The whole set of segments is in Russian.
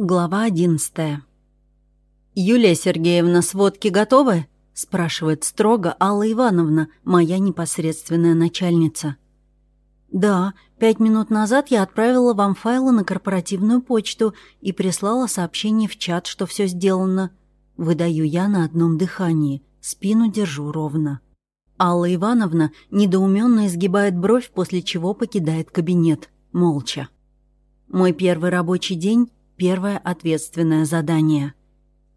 Глава одиннадцатая. «Юлия Сергеевна, сводки готовы?» — спрашивает строго Алла Ивановна, моя непосредственная начальница. «Да, пять минут назад я отправила вам файлы на корпоративную почту и прислала сообщение в чат, что все сделано. Выдаю я на одном дыхании, спину держу ровно». Алла Ивановна недоуменно изгибает бровь, после чего покидает кабинет, молча. Мой первый рабочий день первое ответственное задание.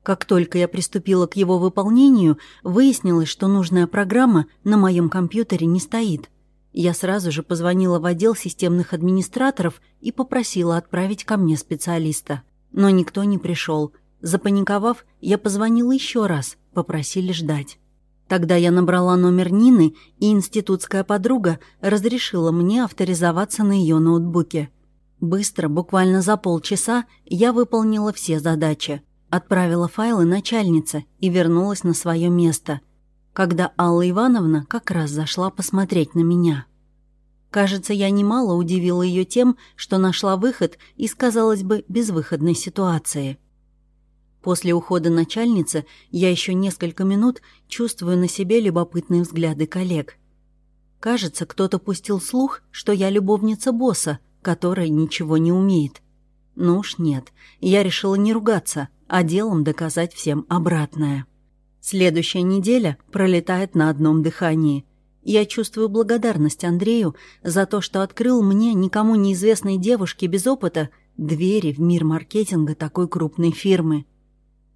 Как только я приступила к его выполнению, выяснилось, что нужная программа на моем компьютере не стоит. Я сразу же позвонила в отдел системных администраторов и попросила отправить ко мне специалиста. Но никто не пришел. Запаниковав, я позвонила еще раз, попросили ждать. Тогда я набрала номер Нины, и институтская подруга разрешила мне авторизоваться на ее ноутбуке – Быстро, буквально за полчаса, я выполнила все задачи. Отправила файлы начальнице и вернулась на свое место, когда Алла Ивановна как раз зашла посмотреть на меня. Кажется, я немало удивила ее тем, что нашла выход из, казалось бы, безвыходной ситуации. После ухода начальницы я еще несколько минут чувствую на себе любопытные взгляды коллег. Кажется, кто-то пустил слух, что я любовница босса — которая ничего не умеет. Ну уж нет, я решила не ругаться, а делом доказать всем обратное. Следующая неделя пролетает на одном дыхании. Я чувствую благодарность Андрею за то, что открыл мне, никому неизвестной девушке без опыта, двери в мир маркетинга такой крупной фирмы.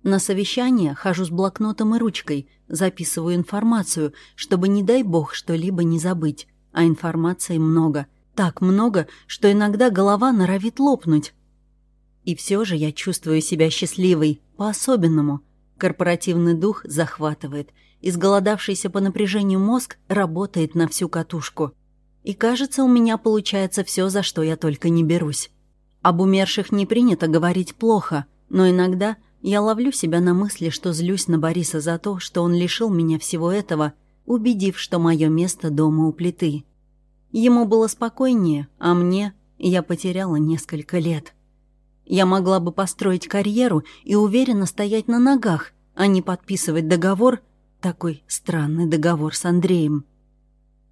На совещание хожу с блокнотом и ручкой, записываю информацию, чтобы, не дай бог, что-либо не забыть. А информации много — так много, что иногда голова норовит лопнуть. И все же я чувствую себя счастливой, по-особенному. Корпоративный дух захватывает. Изголодавшийся по напряжению мозг работает на всю катушку. И кажется, у меня получается все, за что я только не берусь. Об умерших не принято говорить плохо, но иногда я ловлю себя на мысли, что злюсь на Бориса за то, что он лишил меня всего этого, убедив, что мое место дома у плиты. Ему было спокойнее, а мне я потеряла несколько лет. Я могла бы построить карьеру и уверенно стоять на ногах, а не подписывать договор, такой странный договор с Андреем.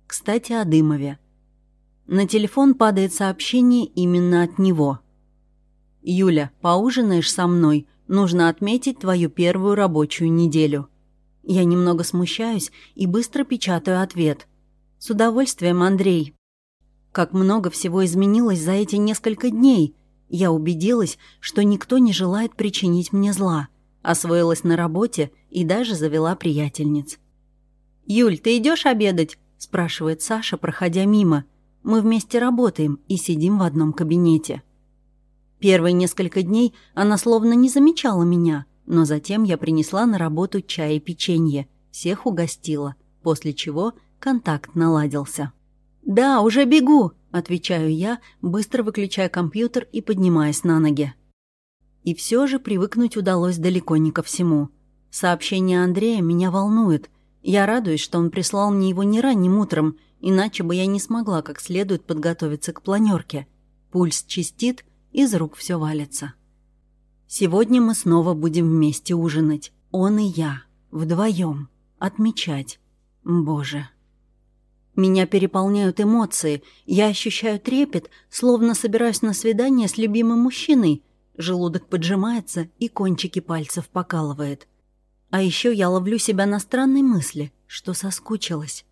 Кстати, о Дымове. На телефон падает сообщение именно от него. «Юля, поужинаешь со мной? Нужно отметить твою первую рабочую неделю». Я немного смущаюсь и быстро печатаю ответ – «С удовольствием, Андрей». Как много всего изменилось за эти несколько дней. Я убедилась, что никто не желает причинить мне зла. Освоилась на работе и даже завела приятельниц. «Юль, ты идешь обедать?» – спрашивает Саша, проходя мимо. Мы вместе работаем и сидим в одном кабинете. Первые несколько дней она словно не замечала меня, но затем я принесла на работу чай и печенье, всех угостила, после чего Контакт наладился. «Да, уже бегу», — отвечаю я, быстро выключая компьютер и поднимаясь на ноги. И все же привыкнуть удалось далеко не ко всему. Сообщение Андрея меня волнует. Я радуюсь, что он прислал мне его не ранним утром, иначе бы я не смогла как следует подготовиться к планерке. Пульс чистит, из рук все валится. Сегодня мы снова будем вместе ужинать. Он и я. Вдвоем. Отмечать. Боже. Меня переполняют эмоции, я ощущаю трепет, словно собираюсь на свидание с любимым мужчиной. Желудок поджимается и кончики пальцев покалывает. А еще я ловлю себя на странной мысли, что соскучилась.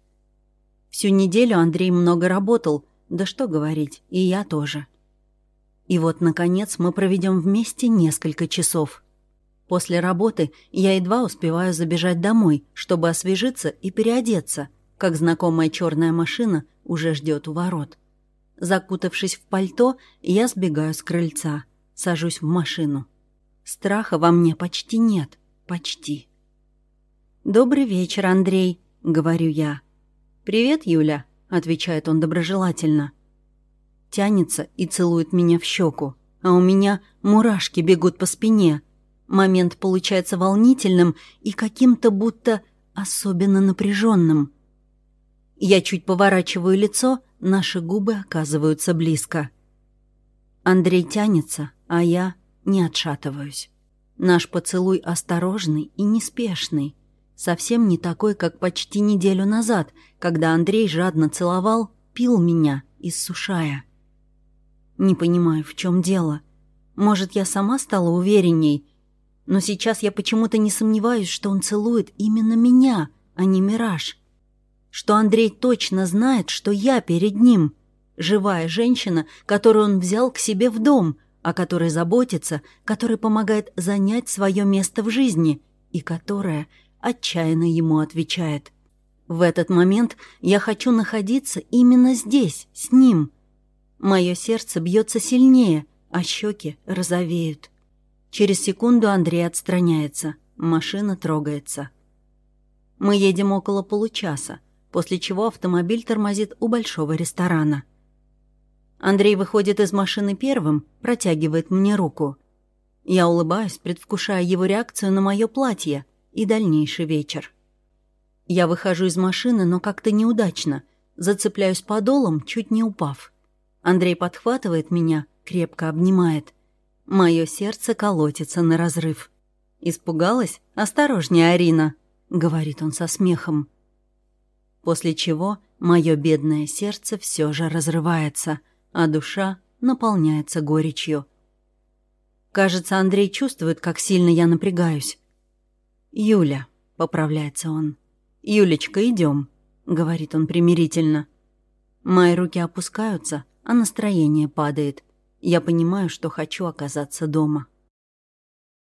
Всю неделю Андрей много работал, да что говорить, и я тоже. И вот, наконец, мы проведем вместе несколько часов. После работы я едва успеваю забежать домой, чтобы освежиться и переодеться — как знакомая черная машина уже ждет у ворот. Закутавшись в пальто, я сбегаю с крыльца, сажусь в машину. Страха во мне почти нет, почти. «Добрый вечер, Андрей», — говорю я. «Привет, Юля», — отвечает он доброжелательно. Тянется и целует меня в щеку, а у меня мурашки бегут по спине. Момент получается волнительным и каким-то будто особенно напряженным. Я чуть поворачиваю лицо, наши губы оказываются близко. Андрей тянется, а я... не отшатываюсь. Наш поцелуй осторожный и неспешный. Совсем не такой, как почти неделю назад, когда Андрей жадно целовал, пил меня, иссушая. Не понимаю, в чем дело. Может, я сама стала уверенней, но сейчас я почему-то не сомневаюсь, что он целует именно меня, а не мираж. Что Андрей точно знает, что я перед ним. Живая женщина, которую он взял к себе в дом, о которой заботится, которая помогает занять свое место в жизни и которая отчаянно ему отвечает. В этот момент я хочу находиться именно здесь, с ним. Мое сердце бьется сильнее, а щеки розовеют. Через секунду Андрей отстраняется. Машина трогается. Мы едем около получаса, после чего автомобиль тормозит у большого ресторана. Андрей выходит из машины первым, протягивает мне руку. Я улыбаюсь, предвкушая его реакцию на мое платье и дальнейший вечер. Я выхожу из машины, но как-то неудачно. Зацепляюсь подолом, чуть не упав. Андрей подхватывает меня, крепко обнимает. Мое сердце колотится на разрыв. «Испугалась? Осторожнее, Арина!» — говорит он со смехом. После чего мое бедное сердце все же разрывается, а душа наполняется горечью. Кажется, Андрей чувствует, как сильно я напрягаюсь. «Юля», — поправляется он. «Юлечка, идем», — говорит он примирительно. Мои руки опускаются, а настроение падает. Я понимаю, что хочу оказаться дома.